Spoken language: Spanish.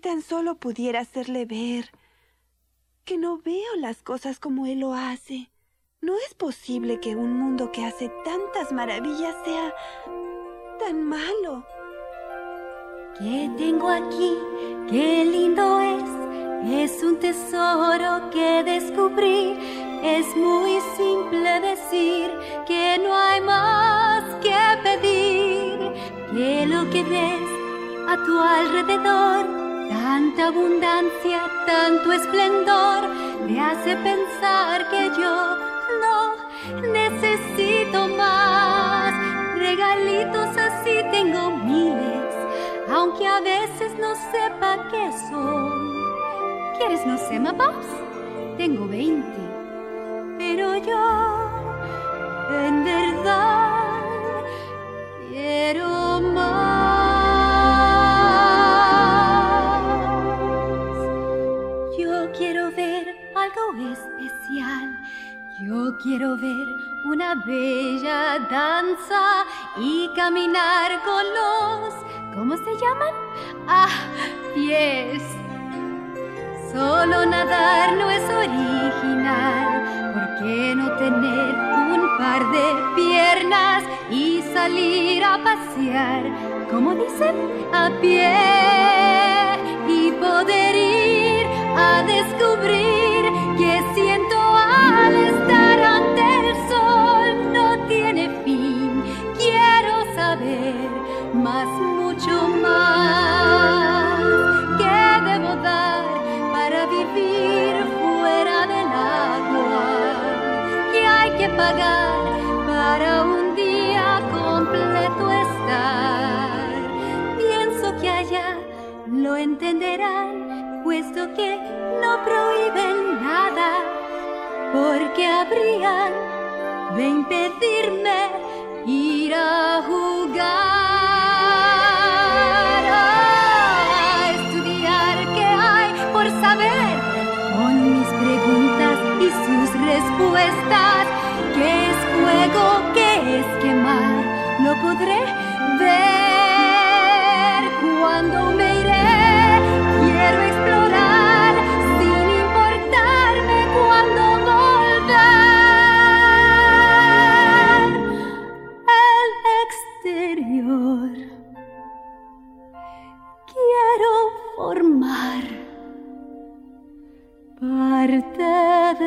tan solo pudiera hacerle ver que no veo las cosas como él lo hace. No es posible que un mundo que hace tantas maravillas sea tan malo. ¿Qué tengo aquí? Qué lindo es. Es un tesoro que descubrí. Es muy simple decir que no hay más que pedir. Que lo que ves a tu alrededor Tanta abundancia, tanto esplendor, me hace pensar que yo no necesito más. Regalitos así tengo miles, aunque a veces no sepa qué son. ¿Quieres no sé, Pops? Tengo veinte, pero yo Yo quiero ver una bella danza y caminar con los... ¿Cómo se llaman? Ah, pies. Solo nadar no es original. ¿Por qué no tener un par de piernas y salir a pasear? Como dicen, a pie y poder ir a descubrir más, mucho más. ¿Qué debo dar para vivir fuera del agua? ¿Qué hay que pagar para un día completo estar? Pienso que allá lo entenderán, puesto que no prohíben nada, porque habrían de impedirme ir a respuestas, qué es fuego, qué es quemar, lo podré ver cuando me iré, quiero explorar. parte பார்த்தத.